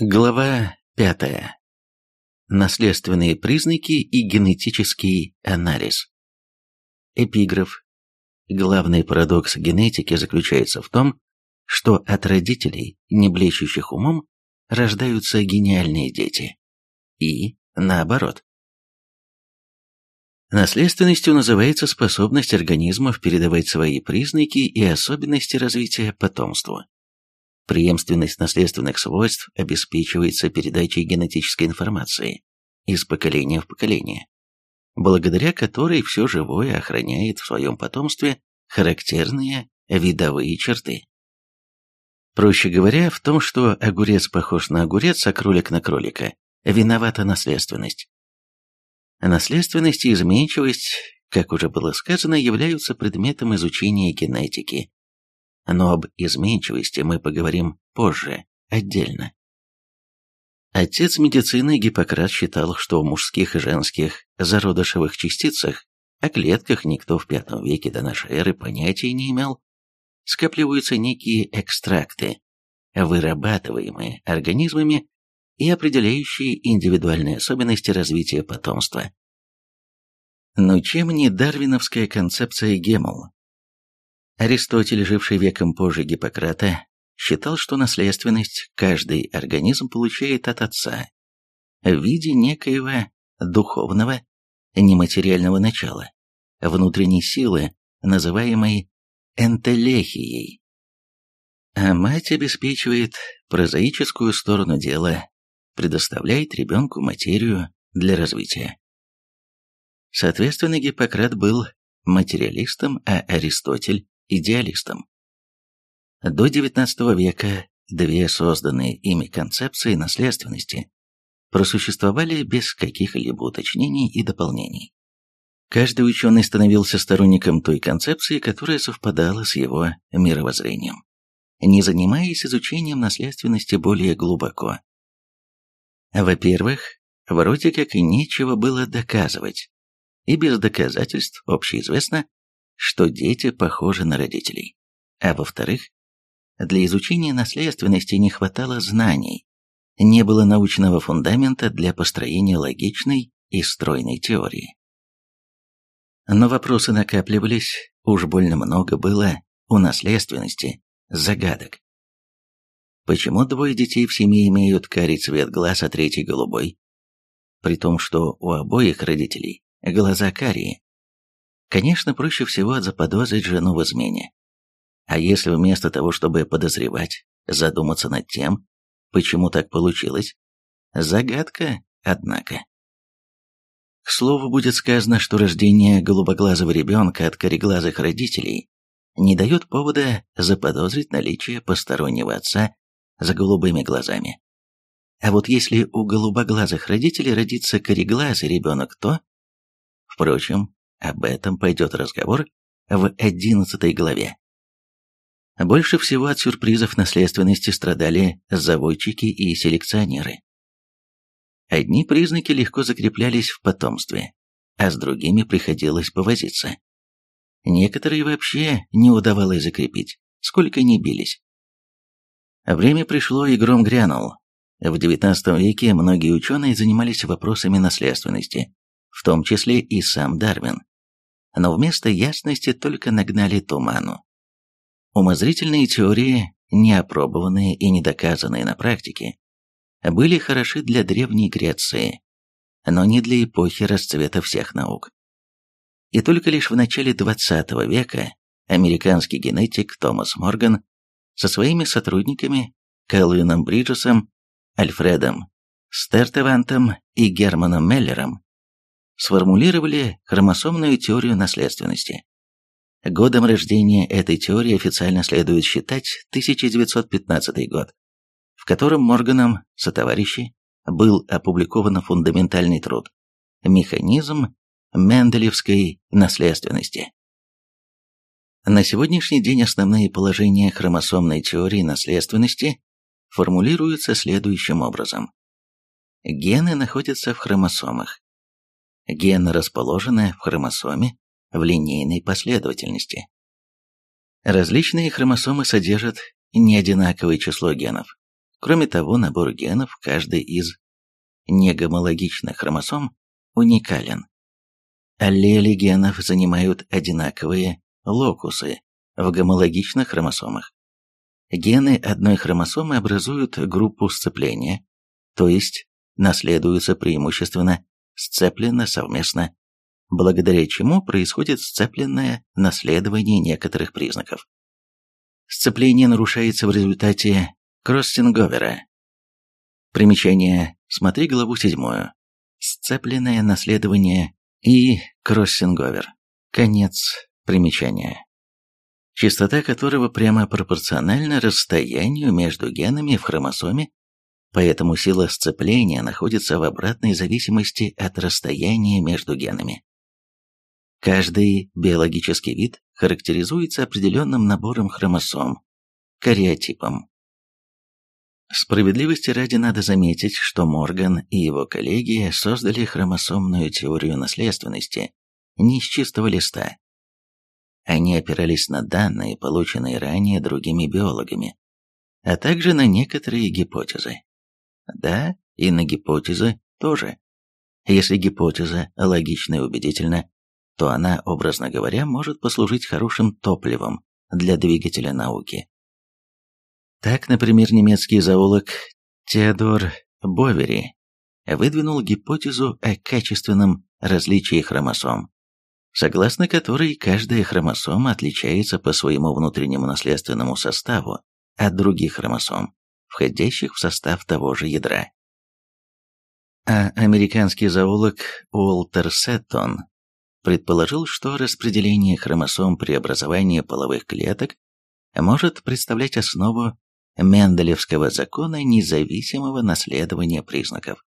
Глава пятая. Наследственные признаки и генетический анализ. Эпиграф. Главный парадокс генетики заключается в том, что от родителей, не блещущих умом, рождаются гениальные дети. И наоборот. Наследственностью называется способность организмов передавать свои признаки и особенности развития потомству. Преемственность наследственных свойств обеспечивается передачей генетической информации из поколения в поколение, благодаря которой все живое охраняет в своем потомстве характерные видовые черты. Проще говоря, в том, что огурец похож на огурец, а кролик на кролика, виновата наследственность. Наследственность и изменчивость, как уже было сказано, являются предметом изучения генетики, но об изменчивости мы поговорим позже, отдельно. Отец медицины Гиппократ считал, что в мужских и женских зародышевых частицах, о клетках никто в V веке до нашей эры понятия не имел, скапливаются некие экстракты, вырабатываемые организмами и определяющие индивидуальные особенности развития потомства. Но чем не дарвиновская концепция Геммл, Аристотель, живший веком позже Гиппократа, считал, что наследственность каждый организм получает от отца в виде некоего духовного, нематериального начала, внутренней силы, называемой энтелехией. А мать обеспечивает прозаическую сторону дела, предоставляет ребенку материю для развития. Соответственно, Гиппократ был материалистом, а Аристотель идеалистом. До XIX века две созданные ими концепции наследственности просуществовали без каких-либо уточнений и дополнений. Каждый ученый становился сторонником той концепции, которая совпадала с его мировоззрением, не занимаясь изучением наследственности более глубоко. Во-первых, вроде как и нечего было доказывать, и без доказательств общеизвестно, что дети похожи на родителей. А во-вторых, для изучения наследственности не хватало знаний, не было научного фундамента для построения логичной и стройной теории. Но вопросы накапливались, уж больно много было у наследственности загадок. Почему двое детей в семье имеют карий цвет глаз, а третий голубой? При том, что у обоих родителей глаза карие, Конечно, проще всего заподозрить жену в измене. А если вместо того, чтобы подозревать, задуматься над тем, почему так получилось? Загадка, однако. К слову, будет сказано, что рождение голубоглазого ребенка от кореглазых родителей не дает повода заподозрить наличие постороннего отца за голубыми глазами. А вот если у голубоглазых родителей родится кореглазый ребенок, то... Впрочем, об этом пойдет разговор в одиннадцатой главе. Больше всего от сюрпризов наследственности страдали заводчики и селекционеры. Одни признаки легко закреплялись в потомстве, а с другими приходилось повозиться. Некоторые вообще не удавалось закрепить, сколько ни бились. Время пришло и гром грянул. В XIX веке многие ученые занимались вопросами наследственности, в том числе и сам Дарвин но вместо ясности только нагнали туману. Умозрительные теории, не опробованные и не доказанные на практике, были хороши для Древней Греции, но не для эпохи расцвета всех наук. И только лишь в начале XX века американский генетик Томас Морган со своими сотрудниками Кэлвином Бриджесом, Альфредом Стертевантом и Германом Меллером сформулировали хромосомную теорию наследственности. Годом рождения этой теории официально следует считать 1915 год, в котором Морганом сотоварищи был опубликован фундаментальный труд «Механизм Менделевской наследственности». На сегодняшний день основные положения хромосомной теории наследственности формулируются следующим образом. Гены находятся в хромосомах, Гены расположены в хромосоме в линейной последовательности. Различные хромосомы содержат неодинаковое число генов. Кроме того, набор генов каждой из негомологичных хромосом уникален. Аллели генов занимают одинаковые локусы в гомологичных хромосомах. Гены одной хромосомы образуют группу сцепления, то есть наследуются преимущественно сцепленно совместно, благодаря чему происходит сцепленное наследование некоторых признаков. Сцепление нарушается в результате кроссинговера. Примечание. Смотри главу седьмую. Сцепленное наследование и кроссинговер. Конец примечания. Частота которого прямо пропорциональна расстоянию между генами в хромосоме, поэтому сила сцепления находится в обратной зависимости от расстояния между генами. Каждый биологический вид характеризуется определенным набором хромосом, кариотипом. Справедливости ради надо заметить, что Морган и его коллеги создали хромосомную теорию наследственности не с чистого листа. Они опирались на данные, полученные ранее другими биологами, а также на некоторые гипотезы. Да, и на гипотезы тоже. Если гипотеза логична и убедительна, то она, образно говоря, может послужить хорошим топливом для двигателя науки. Так, например, немецкий зоолог Теодор Бовери выдвинул гипотезу о качественном различии хромосом, согласно которой каждая хромосома отличается по своему внутреннему наследственному составу от других хромосом, входящих в состав того же ядра. А американский зоолог Уолтер Сеттон предположил, что распределение хромосом при образовании половых клеток может представлять основу Менделевского закона независимого наследования признаков.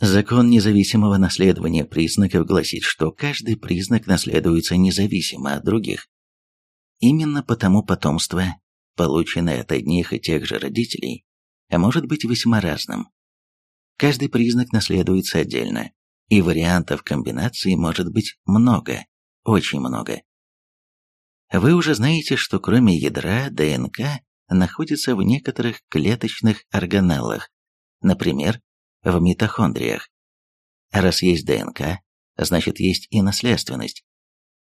Закон независимого наследования признаков гласит, что каждый признак наследуется независимо от других. Именно потому потомство, полученное от одних и тех же родителей, может быть весьма разным. Каждый признак наследуется отдельно, и вариантов комбинаций может быть много, очень много. Вы уже знаете, что кроме ядра ДНК находится в некоторых клеточных органеллах, например, в митохондриях. Раз есть ДНК, значит есть и наследственность.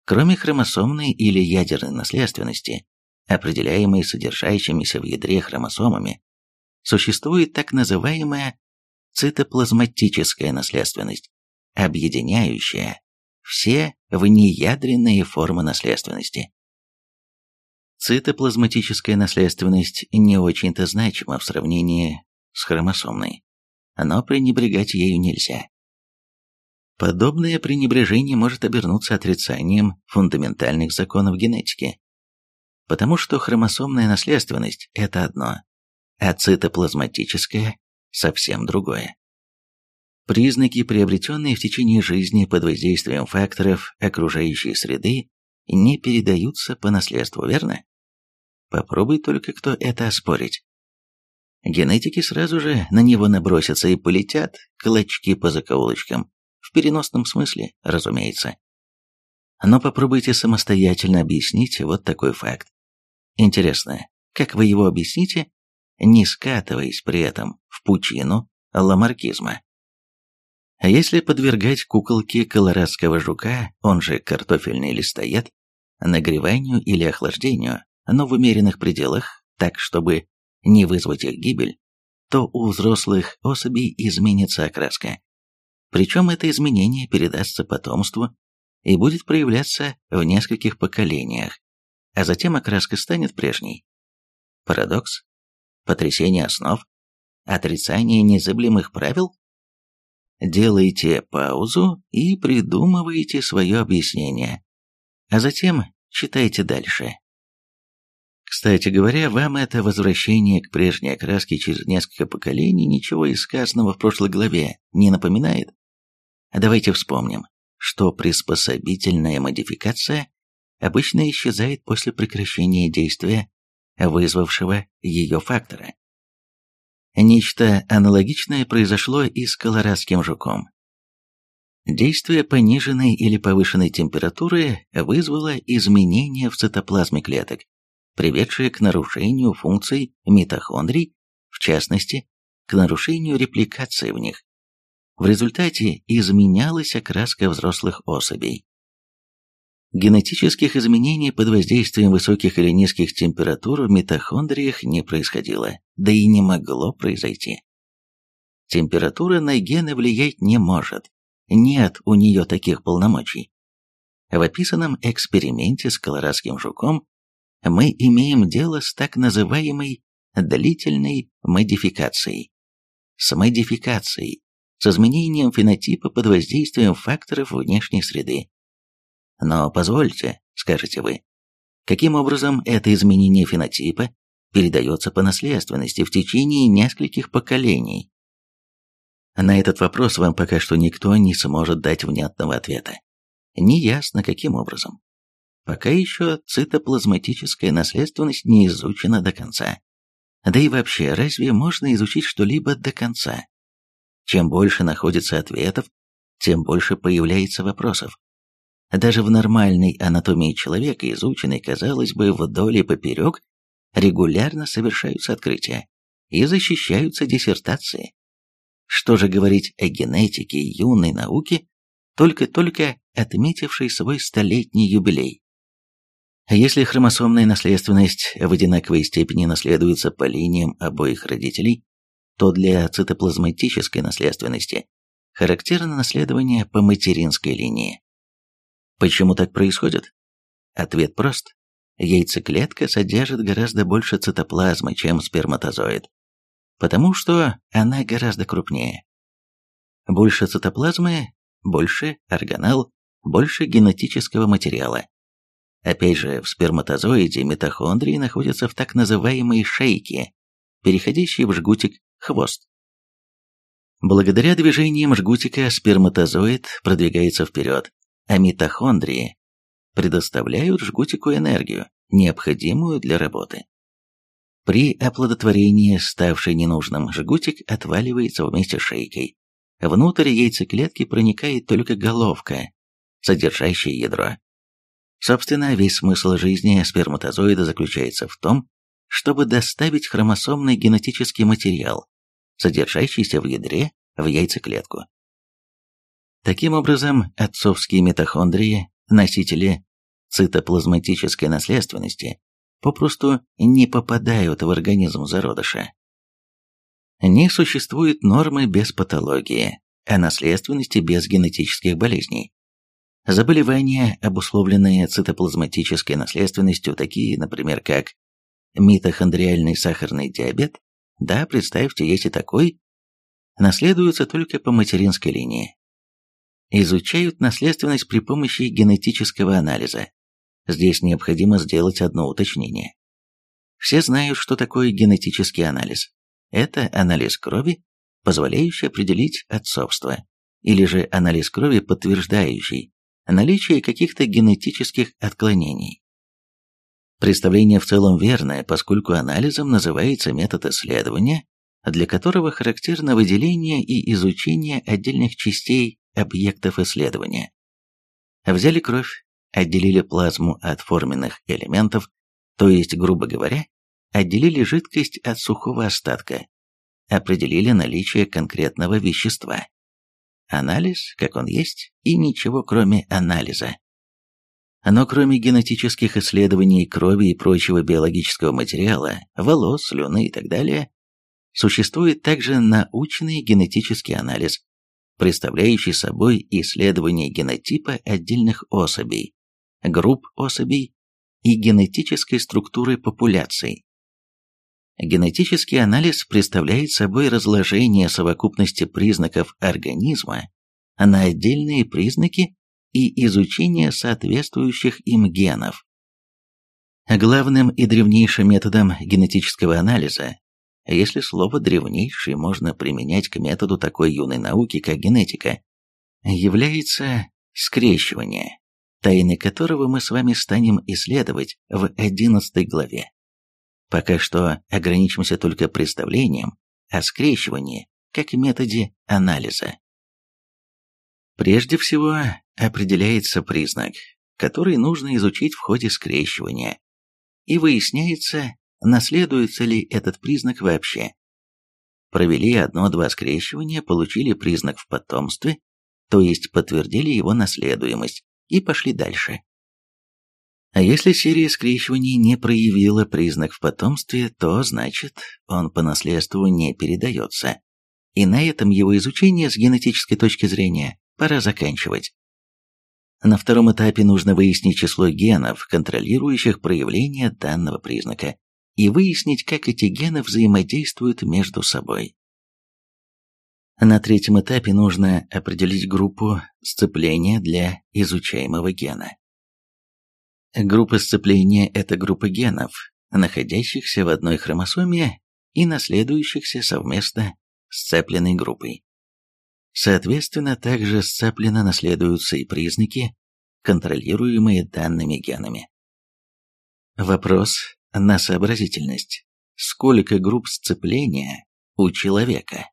Кроме хромосомной или ядерной наследственности, определяемой содержащимися в ядре хромосомами, существует так называемая цитоплазматическая наследственность, объединяющая все внеядренные формы наследственности. Цитоплазматическая наследственность не очень-то значима в сравнении с хромосомной, но пренебрегать ею нельзя. Подобное пренебрежение может обернуться отрицанием фундаментальных законов генетики, потому что хромосомная наследственность – это одно, а цитоплазматическая – совсем другое. Признаки, приобретенные в течение жизни под воздействием факторов окружающей среды, не передаются по наследству, верно? Попробуй только кто это оспорить. Генетики сразу же на него набросятся и полетят клочки по закоулочкам, в переносном смысле, разумеется. Но попробуйте самостоятельно объяснить вот такой факт. Интересно, как вы его объясните, не скатываясь при этом в пучину ламаркизма? А если подвергать куколке колорадского жука, он же картофельный листоед, нагреванию или охлаждению, но в умеренных пределах, так чтобы не вызвать их гибель, то у взрослых особей изменится окраска. Причем это изменение передастся потомству и будет проявляться в нескольких поколениях, а затем окраска станет прежней. Парадокс? Потрясение основ? Отрицание незыблемых правил? делайте паузу и придумывайте свое объяснение, а затем читайте дальше. Кстати говоря, вам это возвращение к прежней окраске через несколько поколений ничего из сказанного в прошлой главе не напоминает? Давайте вспомним, что приспособительная модификация обычно исчезает после прекращения действия вызвавшего ее фактора. Нечто аналогичное произошло и с колорадским жуком. Действие пониженной или повышенной температуры вызвало изменения в цитоплазме клеток, приведшие к нарушению функций митохондрий в частности, к нарушению репликации в них. В результате изменялась окраска взрослых особей. Генетических изменений под воздействием высоких или низких температур в митохондриях не происходило, да и не могло произойти. Температура на гены влиять не может, нет у нее таких полномочий. В описанном эксперименте с колорадским жуком мы имеем дело с так называемой длительной модификацией. С модификацией, с изменением фенотипа под воздействием факторов внешней среды. Но позвольте, скажете вы, каким образом это изменение фенотипа передается по наследственности в течение нескольких поколений? На этот вопрос вам пока что никто не сможет дать внятного ответа. Неясно, каким образом. Пока еще цитоплазматическая наследственность не изучена до конца. Да и вообще, разве можно изучить что-либо до конца? Чем больше находится ответов, тем больше появляется вопросов. Даже в нормальной анатомии человека, изученной, казалось бы, вдоль и поперек, регулярно совершаются открытия и защищаются диссертации. Что же говорить о генетике юной науки, только-только отметившей свой столетний юбилей? Если хромосомная наследственность в одинаковой степени наследуется по линиям обоих родителей, то для цитоплазматической наследственности характерно наследование по материнской линии. Почему так происходит? Ответ прост. Яйцеклетка содержит гораздо больше цитоплазмы, чем сперматозоид потому что она гораздо крупнее. Больше цитоплазмы, больше органелл, больше генетического материала. Опять же, в сперматозоиде митохондрии находятся в так называемой шейке, переходящей в жгутик хвост. Благодаря движениям жгутика сперматозоид продвигается вперед, а митохондрии предоставляют жгутику энергию, необходимую для работы. При оплодотворении ставший ненужным жгутик отваливается вместе с шейкой. Внутрь яйцеклетки проникает только головка, содержащая ядро. Собственно, весь смысл жизни сперматозоида заключается в том, чтобы доставить хромосомный генетический материал, содержащийся в ядре, в яйцеклетку. Таким образом, отцовские митохондрии, носители цитоплазматической наследственности, попросту не попадают в организм зародыша. Не существует нормы без патологии, а наследственности без генетических болезней. Заболевания, обусловленные цитоплазматической наследственностью, такие, например, как митохондриальный сахарный диабет, да, представьте, есть и такой, наследуются только по материнской линии. Изучают наследственность при помощи генетического анализа, Здесь необходимо сделать одно уточнение. Все знают, что такое генетический анализ. Это анализ крови, позволяющий определить отцовство, или же анализ крови, подтверждающий наличие каких-то генетических отклонений. Представление в целом верное, поскольку анализом называется метод исследования, для которого характерно выделение и изучение отдельных частей объектов исследования. Взяли кровь, отделили плазму от форменных элементов, то есть, грубо говоря, отделили жидкость от сухого остатка, определили наличие конкретного вещества. Анализ, как он есть, и ничего кроме анализа. Но кроме генетических исследований крови и прочего биологического материала, волос, слюны и так далее, существует также научный генетический анализ, представляющий собой исследование генотипа отдельных особей, групп особей и генетической структуры популяций. Генетический анализ представляет собой разложение совокупности признаков организма на отдельные признаки и изучение соответствующих им генов. Главным и древнейшим методом генетического анализа, если слово «древнейший» можно применять к методу такой юной науки, как генетика, является скрещивание тайны которого мы с вами станем исследовать в 11 главе. Пока что ограничимся только представлением о скрещивании как методе анализа. Прежде всего определяется признак, который нужно изучить в ходе скрещивания, и выясняется, наследуется ли этот признак вообще, провели одно-два скрещивания, получили признак в потомстве, то есть подтвердили его наследуемость, и пошли дальше. А если серия скрещиваний не проявила признак в потомстве, то значит, он по наследству не передается. И на этом его изучение с генетической точки зрения пора заканчивать. На втором этапе нужно выяснить число генов, контролирующих проявление данного признака, и выяснить, как эти гены взаимодействуют между собой. На третьем этапе нужно определить группу сцепления для изучаемого гена. Группа сцепления – это группа генов, находящихся в одной хромосоме и наследующихся совместно сцепленной группой. Соответственно, также сцепленно наследуются и признаки, контролируемые данными генами. Вопрос на сообразительность. Сколько групп сцепления у человека?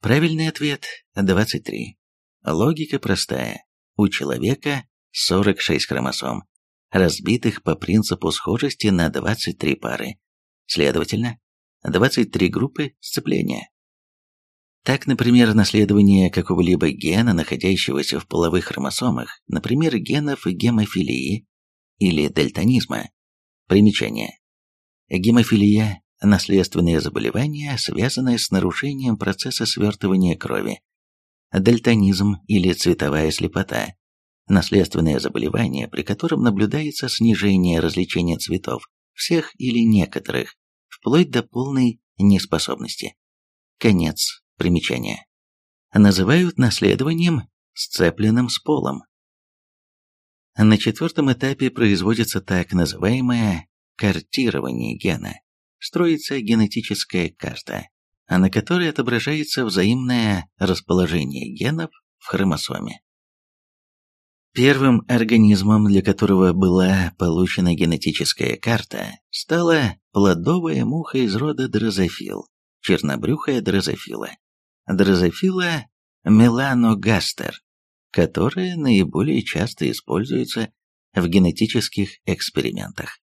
Правильный ответ – 23. Логика простая. У человека 46 хромосом, разбитых по принципу схожести на 23 пары. Следовательно, 23 группы сцепления. Так, например, наследование какого-либо гена, находящегося в половых хромосомах, например, генов гемофилии или дальтонизма. Примечание. Гемофилия – наследственное заболевание, связанное с нарушением процесса свертывания крови. Дальтонизм или цветовая слепота наследственное заболевание, при котором наблюдается снижение различения цветов, всех или некоторых, вплоть до полной неспособности. Конец примечания. Называют наследованием, сцепленным с полом. На четвертом этапе производится так называемое картирование гена. Строится генетическая карта, на которой отображается взаимное расположение генов в хромосоме. Первым организмом, для которого была получена генетическая карта, стала плодовая муха из рода дрозофил, чернобрюхая дрозофила, дрозофила меланогастер, которая наиболее часто используется в генетических экспериментах.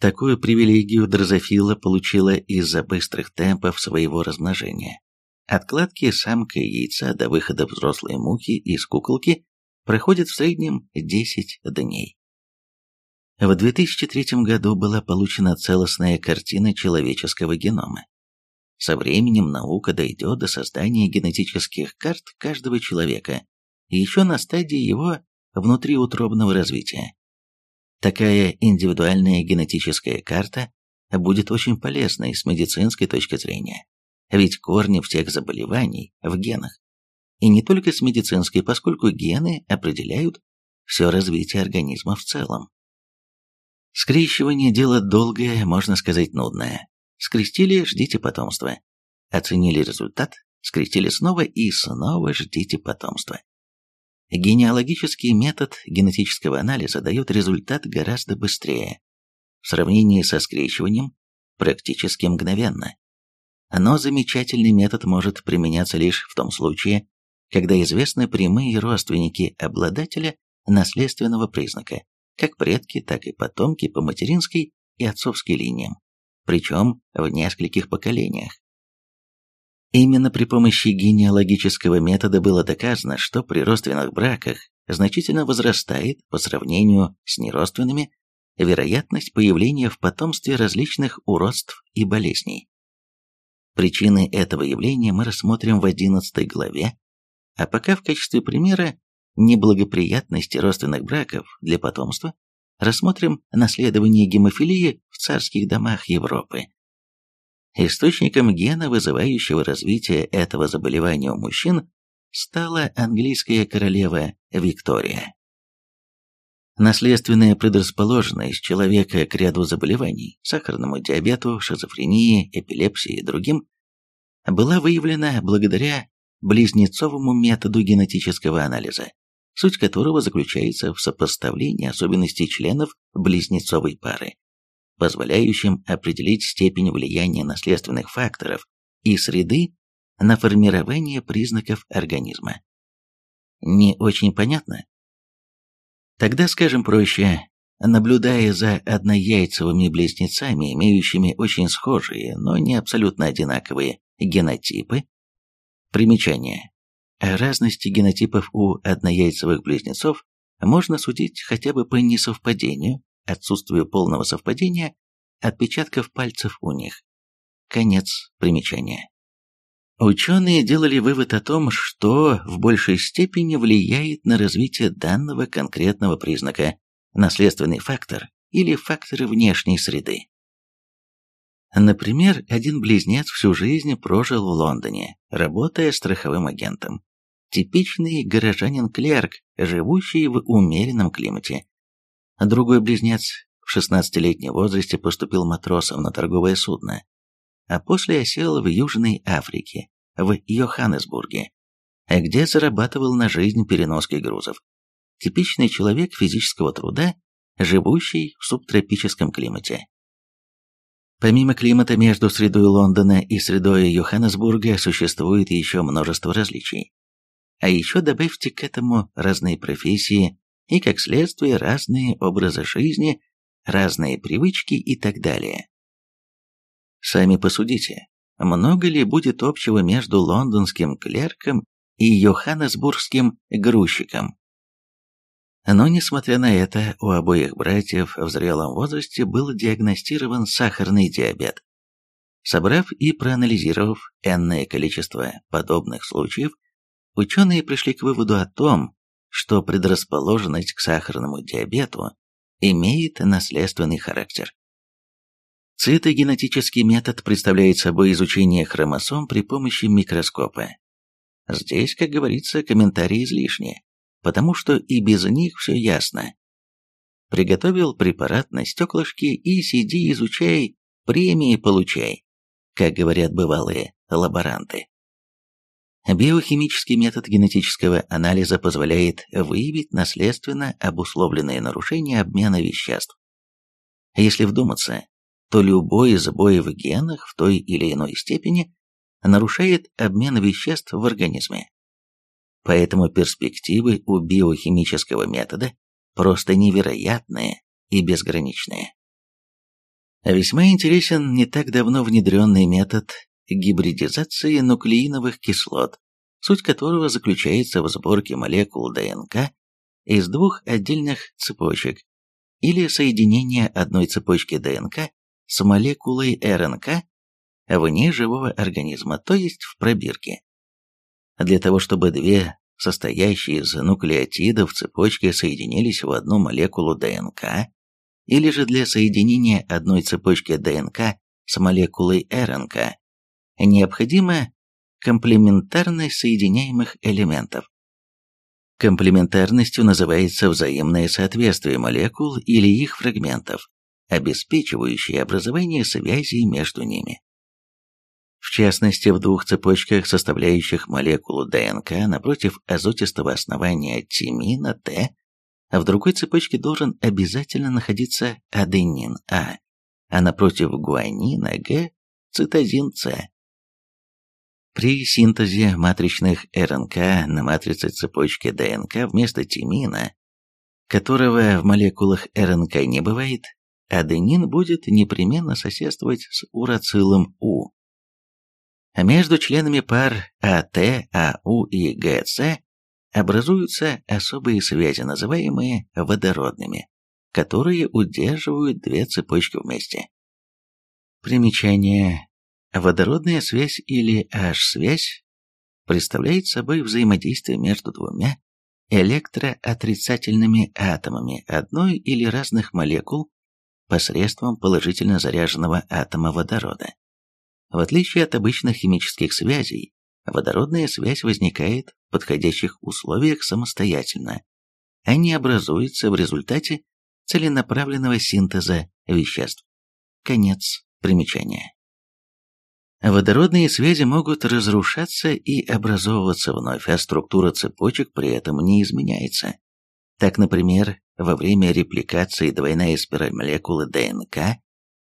Такую привилегию дрозофила получила из-за быстрых темпов своего размножения. Откладки самка яйца до выхода взрослой мухи из куколки проходит в среднем 10 дней. В 2003 году была получена целостная картина человеческого генома. Со временем наука дойдет до создания генетических карт каждого человека, еще на стадии его внутриутробного развития. Такая индивидуальная генетическая карта будет очень полезной с медицинской точки зрения, ведь корни всех заболеваний в генах и не только с медицинской, поскольку гены определяют все развитие организма в целом. Скрещивание – дело долгое, можно сказать нудное. Скрестили – ждите потомства. Оценили результат – скрестили снова и снова ждите потомства. Генеалогический метод генетического анализа дает результат гораздо быстрее. В сравнении со скрещиванием – практически мгновенно. Но замечательный метод может применяться лишь в том случае, когда известны прямые родственники обладателя наследственного признака, как предки, так и потомки по материнской и отцовской линиям, причем в нескольких поколениях. Именно при помощи генеалогического метода было доказано, что при родственных браках значительно возрастает по сравнению с неродственными вероятность появления в потомстве различных уродств и болезней. Причины этого явления мы рассмотрим в 11 главе а пока в качестве примера неблагоприятности родственных браков для потомства рассмотрим наследование гемофилии в царских домах Европы. Источником гена, вызывающего развитие этого заболевания у мужчин, стала английская королева Виктория. Наследственная предрасположенность человека к ряду заболеваний, сахарному диабету, шизофрении, эпилепсии и другим, была выявлена благодаря близнецовому методу генетического анализа, суть которого заключается в сопоставлении особенностей членов близнецовой пары, позволяющим определить степень влияния наследственных факторов и среды на формирование признаков организма. Не очень понятно? Тогда скажем проще, наблюдая за однояйцевыми близнецами, имеющими очень схожие, но не абсолютно одинаковые генотипы. Примечание. Разности генотипов у однояйцевых близнецов можно судить хотя бы по несовпадению, отсутствию полного совпадения отпечатков пальцев у них. Конец примечания. Ученые делали вывод о том, что в большей степени влияет на развитие данного конкретного признака наследственный фактор или факторы внешней среды. Например, один близнец всю жизнь прожил в Лондоне, работая страховым агентом. Типичный горожанин-клерк, живущий в умеренном климате. Другой близнец в 16-летнем возрасте поступил матросом на торговое судно, а после осел в Южной Африке, в Йоханнесбурге, где зарабатывал на жизнь переноской грузов. Типичный человек физического труда, живущий в субтропическом климате. Помимо климата между средой Лондона и средой Йоханнесбурга существует еще множество различий. А еще добавьте к этому разные профессии и, как следствие, разные образы жизни, разные привычки и так далее. Сами посудите, много ли будет общего между лондонским клерком и йоханнесбургским грузчиком? Но, несмотря на это, у обоих братьев в зрелом возрасте был диагностирован сахарный диабет. Собрав и проанализировав энное количество подобных случаев, ученые пришли к выводу о том, что предрасположенность к сахарному диабету имеет наследственный характер. Цитогенетический метод представляет собой изучение хромосом при помощи микроскопа. Здесь, как говорится, комментарии излишни, потому что и без них все ясно. Приготовил препарат на стеклышке и сиди изучай, премии получай, как говорят бывалые лаборанты. Биохимический метод генетического анализа позволяет выявить наследственно обусловленные нарушения обмена веществ. Если вдуматься, то любой сбой в генах в той или иной степени нарушает обмен веществ в организме. Поэтому перспективы у биохимического метода просто невероятные и безграничные. Весьма интересен не так давно внедренный метод гибридизации нуклеиновых кислот, суть которого заключается в сборке молекул ДНК из двух отдельных цепочек или соединения одной цепочки ДНК с молекулой РНК вне живого организма, то есть в пробирке. Для того, чтобы две состоящие из нуклеотидов цепочки соединились в одну молекулу ДНК, или же для соединения одной цепочки ДНК с молекулой РНК, необходима комплементарность соединяемых элементов. Комплементарностью называется взаимное соответствие молекул или их фрагментов, обеспечивающее образование связей между ними. В частности, в двух цепочках, составляющих молекулу ДНК напротив азотистого основания тимина Т, в другой цепочке должен обязательно находиться аденин А, а напротив гуанина Г – цитозин С. При синтезе матричных РНК на матрице цепочки ДНК вместо тимина, которого в молекулах РНК не бывает, аденин будет непременно соседствовать с урацилом У. А между членами пар АТ, АУ и ГЦ образуются особые связи, называемые водородными, которые удерживают две цепочки вместе. Примечание Водородная связь или H-связь представляет собой взаимодействие между двумя электроотрицательными атомами одной или разных молекул посредством положительно заряженного атома водорода. В отличие от обычных химических связей, водородная связь возникает в подходящих условиях самостоятельно, а не образуется в результате целенаправленного синтеза веществ. Конец примечания. Водородные связи могут разрушаться и образовываться вновь, а структура цепочек при этом не изменяется. Так, например, во время репликации двойная спираль молекулы ДНК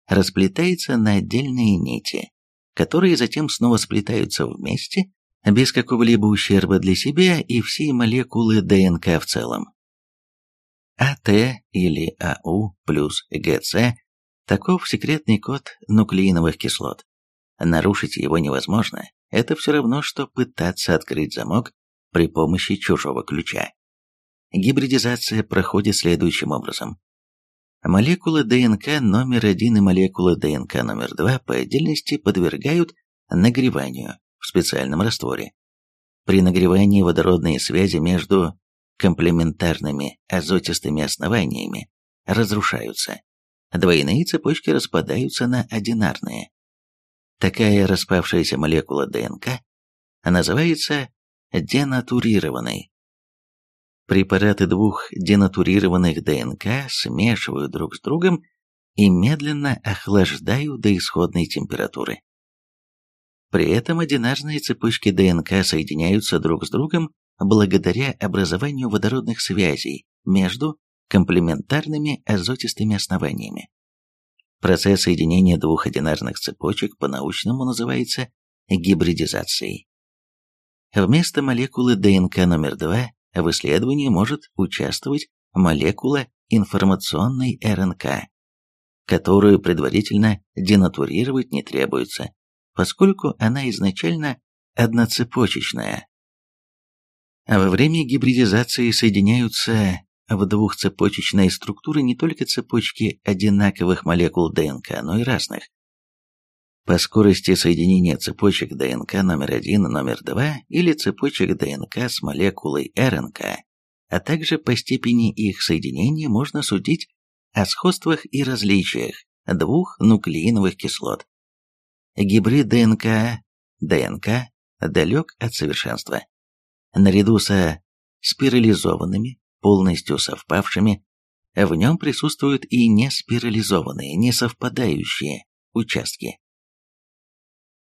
расплетается на отдельные нити, которые затем снова сплетаются вместе, без какого-либо ущерба для себя и всей молекулы ДНК в целом. АТ или АУ плюс ГЦ – таков секретный код нуклеиновых кислот. Нарушить его невозможно, это все равно, что пытаться открыть замок при помощи чужого ключа. Гибридизация проходит следующим образом. Молекулы ДНК номер один и молекулы ДНК номер два по отдельности подвергают нагреванию в специальном растворе. При нагревании водородные связи между комплементарными азотистыми основаниями разрушаются. Двойные цепочки распадаются на одинарные. Такая распавшаяся молекула ДНК называется денатурированной. Препараты двух денатурированных ДНК смешивают друг с другом и медленно охлаждают до исходной температуры. При этом одинарные цепочки ДНК соединяются друг с другом благодаря образованию водородных связей между комплементарными азотистыми основаниями. Процесс соединения двух одинарных цепочек по-научному называется гибридизацией. Вместо молекулы ДНК номер 2 в исследовании может участвовать молекула информационной РНК, которую предварительно денатурировать не требуется, поскольку она изначально одноцепочечная. А во время гибридизации соединяются в двухцепочечной структуры не только цепочки одинаковых молекул ДНК, но и разных. По скорости соединения цепочек ДНК номер 1 и номер 2 или цепочек ДНК с молекулой РНК, а также по степени их соединения можно судить о сходствах и различиях двух нуклеиновых кислот. Гибрид ДНК, ДНК далек от совершенства. Наряду со спирализованными полностью совпавшими, в нем присутствуют и не спирализованные, не совпадающие участки.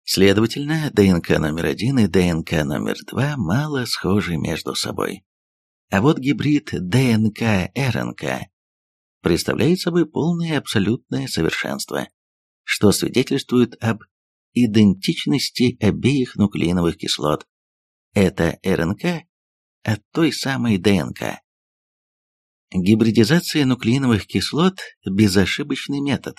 Следовательно, ДНК номер один и ДНК номер два мало схожи между собой. А вот гибрид ДНК-РНК представляет собой полное абсолютное совершенство, что свидетельствует об идентичности обеих нуклеиновых кислот. Это РНК от той самой ДНК. Гибридизация нуклеиновых кислот – безошибочный метод.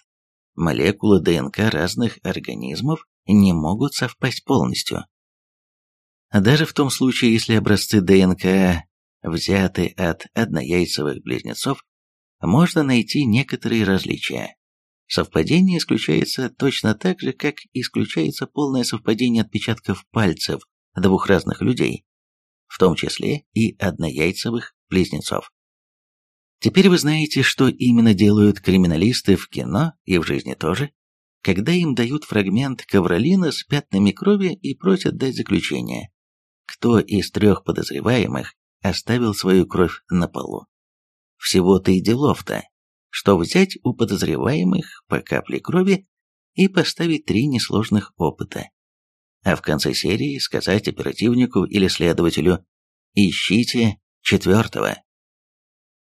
Молекулы ДНК разных организмов не могут совпасть полностью. Даже в том случае, если образцы ДНК взяты от однояйцевых близнецов, можно найти некоторые различия. Совпадение исключается точно так же, как исключается полное совпадение отпечатков пальцев двух разных людей, в том числе и однояйцевых близнецов. Теперь вы знаете, что именно делают криминалисты в кино и в жизни тоже, когда им дают фрагмент ковролина с пятнами крови и просят дать заключение. Кто из трех подозреваемых оставил свою кровь на полу? Всего-то и делов-то, что взять у подозреваемых по капле крови и поставить три несложных опыта. А в конце серии сказать оперативнику или следователю «Ищите четвертого».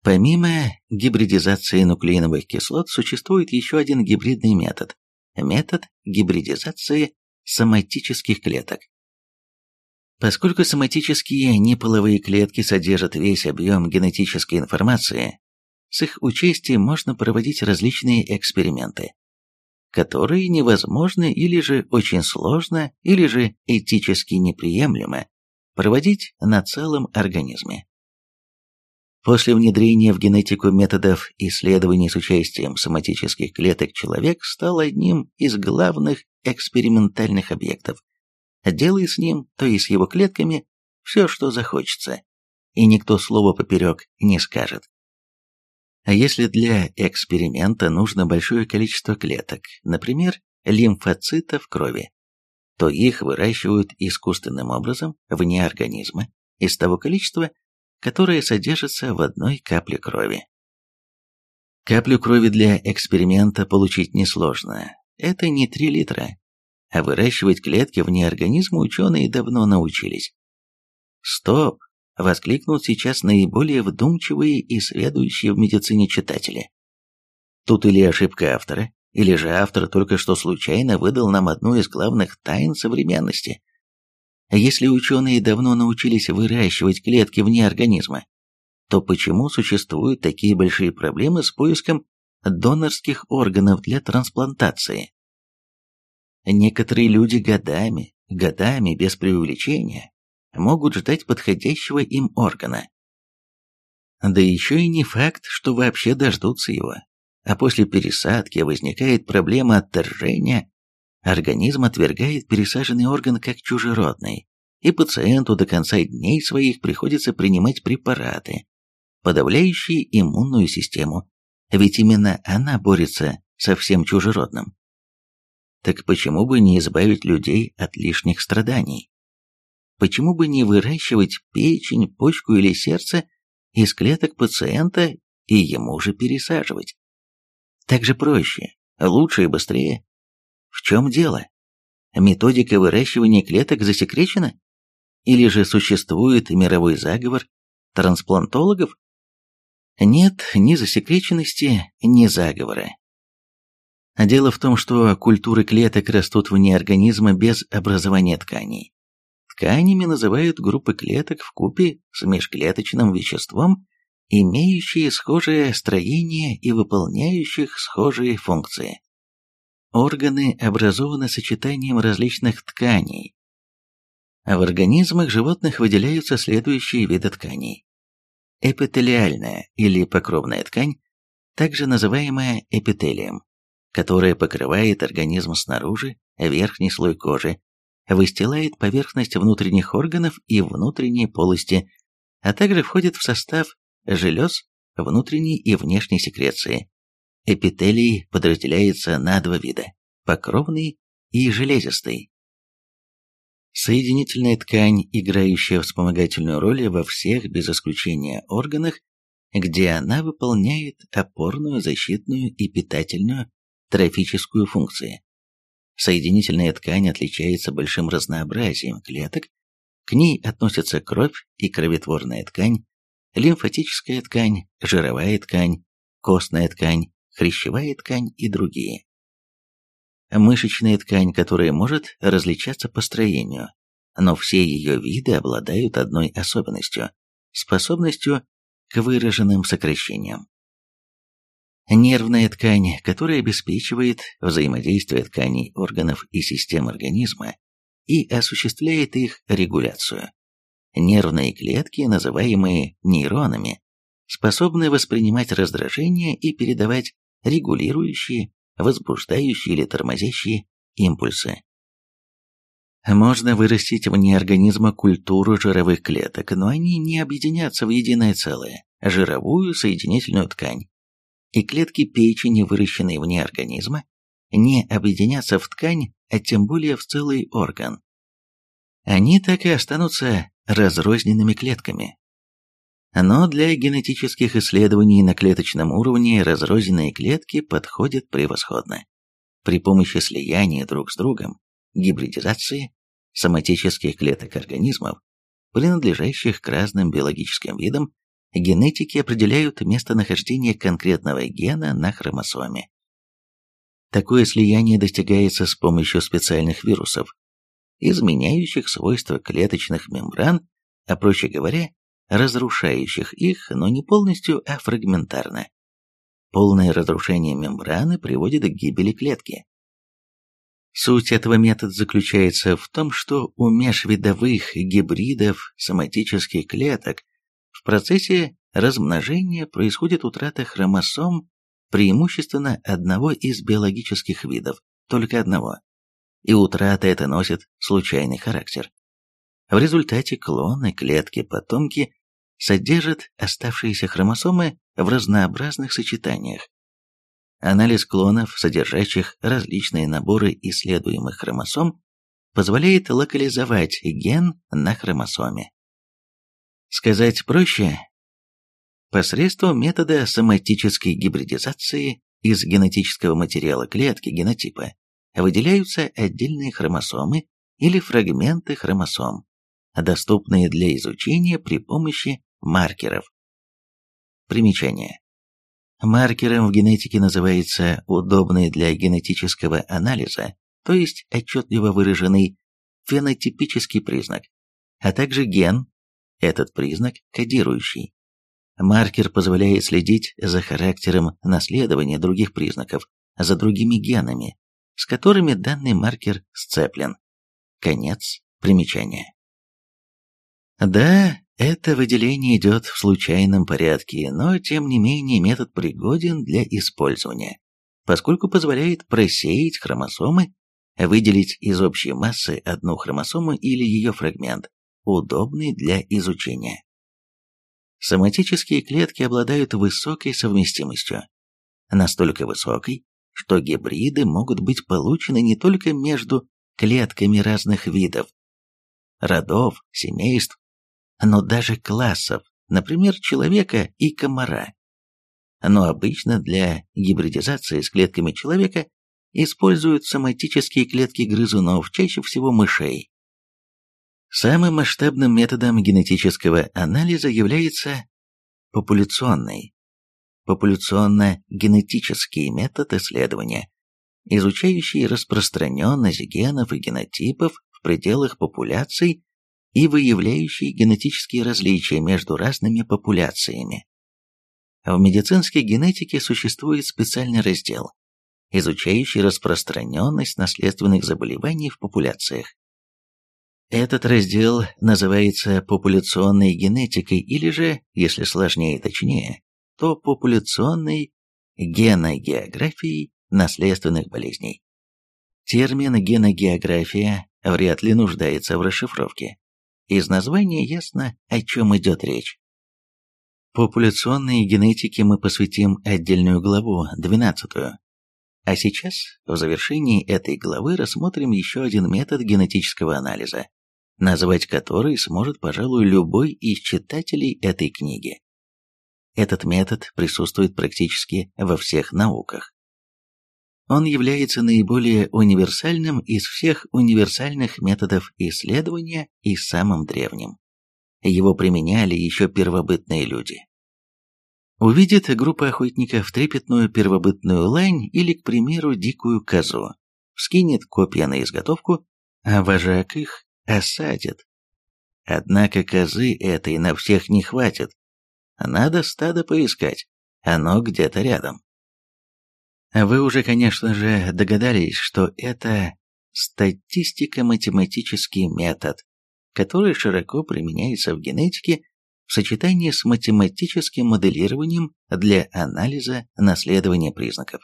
Помимо гибридизации нуклеиновых кислот, существует еще один гибридный метод – метод гибридизации соматических клеток. Поскольку соматические неполовые клетки содержат весь объем генетической информации, с их участием можно проводить различные эксперименты, которые невозможно или же очень сложно, или же этически неприемлемо проводить на целом организме. После внедрения в генетику методов исследований с участием соматических клеток человек стал одним из главных экспериментальных объектов. Делай с ним, то и с его клетками, все, что захочется, и никто слова поперек не скажет. А если для эксперимента нужно большое количество клеток, например, лимфоцитов крови, то их выращивают искусственным образом вне организма из того количества, которая содержится в одной капле крови. Каплю крови для эксперимента получить несложно. Это не 3 литра. А выращивать клетки вне организма ученые давно научились. Стоп! Воскликнут сейчас наиболее вдумчивые и следующие в медицине читатели. Тут или ошибка автора, или же автор только что случайно выдал нам одну из главных тайн современности – если ученые давно научились выращивать клетки вне организма, то почему существуют такие большие проблемы с поиском донорских органов для трансплантации? Некоторые люди годами, годами без преувеличения, могут ждать подходящего им органа. Да еще и не факт, что вообще дождутся его. А после пересадки возникает проблема отторжения, организм отвергает пересаженный орган как чужеродный, и пациенту до конца дней своих приходится принимать препараты, подавляющие иммунную систему, ведь именно она борется со всем чужеродным. Так почему бы не избавить людей от лишних страданий? Почему бы не выращивать печень, почку или сердце из клеток пациента и ему же пересаживать? Так же проще, лучше и быстрее. В чем дело? Методика выращивания клеток засекречена? Или же существует мировой заговор трансплантологов? Нет ни засекреченности, ни заговора. Дело в том, что культуры клеток растут вне организма без образования тканей. Тканями называют группы клеток в купе с межклеточным веществом, имеющие схожее строение и выполняющих схожие функции. Органы образованы сочетанием различных тканей. В организмах животных выделяются следующие виды тканей. Эпителиальная или покровная ткань, также называемая эпителием, которая покрывает организм снаружи, верхний слой кожи, выстилает поверхность внутренних органов и внутренней полости, а также входит в состав желез внутренней и внешней секреции. Эпителий подразделяется на два вида – покровный и железистый. Соединительная ткань, играющая вспомогательную роль во всех без исключения органах, где она выполняет опорную, защитную и питательную трофическую функции. Соединительная ткань отличается большим разнообразием клеток, к ней относятся кровь и кроветворная ткань, лимфатическая ткань, жировая ткань, костная ткань, хрящевая ткань и другие. Мышечная ткань, которая может различаться по строению, но все ее виды обладают одной особенностью – способностью к выраженным сокращениям. Нервная ткань, которая обеспечивает взаимодействие тканей органов и систем организма и осуществляет их регуляцию. Нервные клетки, называемые нейронами, способны воспринимать раздражение и передавать регулирующие, возбуждающие или тормозящие импульсы. Можно вырастить вне организма культуру жировых клеток, но они не объединятся в единое целое, жировую соединительную ткань, и клетки печени, выращенные вне организма, не объединятся в ткань, а тем более в целый орган. Они так и останутся разрозненными клетками. Но для генетических исследований на клеточном уровне разрозненные клетки подходят превосходно. При помощи слияния друг с другом, гибридизации, соматических клеток организмов, принадлежащих к разным биологическим видам, генетики определяют местонахождение конкретного гена на хромосоме. Такое слияние достигается с помощью специальных вирусов, изменяющих свойства клеточных мембран, а проще говоря, разрушающих их, но не полностью, а фрагментарно. Полное разрушение мембраны приводит к гибели клетки. Суть этого метода заключается в том, что у межвидовых гибридов соматических клеток в процессе размножения происходит утрата хромосом преимущественно одного из биологических видов, только одного. И утрата эта носит случайный характер. В результате клоны, клетки, потомки содержат оставшиеся хромосомы в разнообразных сочетаниях. Анализ клонов, содержащих различные наборы исследуемых хромосом, позволяет локализовать ген на хромосоме. Сказать проще, посредством метода соматической гибридизации из генетического материала клетки генотипа выделяются отдельные хромосомы или фрагменты хромосом, доступные для изучения при помощи маркеров. Примечание. Маркером в генетике называется удобный для генетического анализа, то есть отчетливо выраженный фенотипический признак, а также ген, этот признак кодирующий. Маркер позволяет следить за характером наследования других признаков, за другими генами, с которыми данный маркер сцеплен. Конец примечания. Да, это выделение идет в случайном порядке, но тем не менее метод пригоден для использования, поскольку позволяет просеять хромосомы, выделить из общей массы одну хромосому или ее фрагмент, удобный для изучения. Соматические клетки обладают высокой совместимостью, настолько высокой, что гибриды могут быть получены не только между клетками разных видов, родов, семейств, но даже классов, например, человека и комара. Но обычно для гибридизации с клетками человека используют соматические клетки грызунов, чаще всего мышей. Самым масштабным методом генетического анализа является популяционный, популяционно-генетический метод исследования, изучающий распространенность генов и генотипов в пределах популяций и выявляющий генетические различия между разными популяциями. В медицинской генетике существует специальный раздел, изучающий распространенность наследственных заболеваний в популяциях. Этот раздел называется популяционной генетикой или же, если сложнее и точнее, то популяционной геногеографией наследственных болезней. Термин геногеография вряд ли нуждается в расшифровке. Из названия ясно, о чем идет речь. Популяционной генетике мы посвятим отдельную главу, 12 -ю. А сейчас, в завершении этой главы, рассмотрим еще один метод генетического анализа, назвать который сможет, пожалуй, любой из читателей этой книги. Этот метод присутствует практически во всех науках. Он является наиболее универсальным из всех универсальных методов исследования и самым древним. Его применяли еще первобытные люди. Увидит группа охотников трепетную первобытную лань или, к примеру, дикую козу, вскинет копья на изготовку, а вожак их осадит. Однако козы этой на всех не хватит. Надо стадо поискать, оно где-то рядом. Вы уже, конечно же, догадались, что это статистико-математический метод, который широко применяется в генетике в сочетании с математическим моделированием для анализа наследования признаков.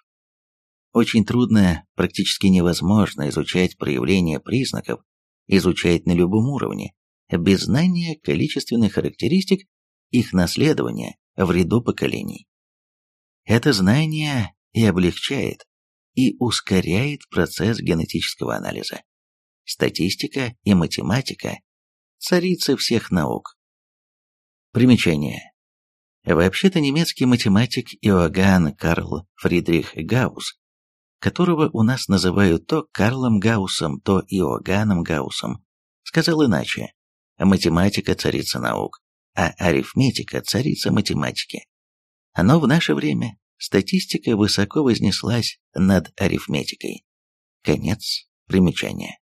Очень трудно, практически невозможно изучать проявления признаков, изучать на любом уровне, без знания количественных характеристик их наследования в ряду поколений. Это знание и облегчает, и ускоряет процесс генетического анализа. Статистика и математика – царицы всех наук. Примечание. Вообще-то немецкий математик Иоганн Карл Фридрих Гаусс, которого у нас называют то Карлом Гауссом, то Иоганном Гауссом, сказал иначе. Математика – царица наук, а арифметика – царица математики. Но в наше время статистика высоко вознеслась над арифметикой. Конец примечания.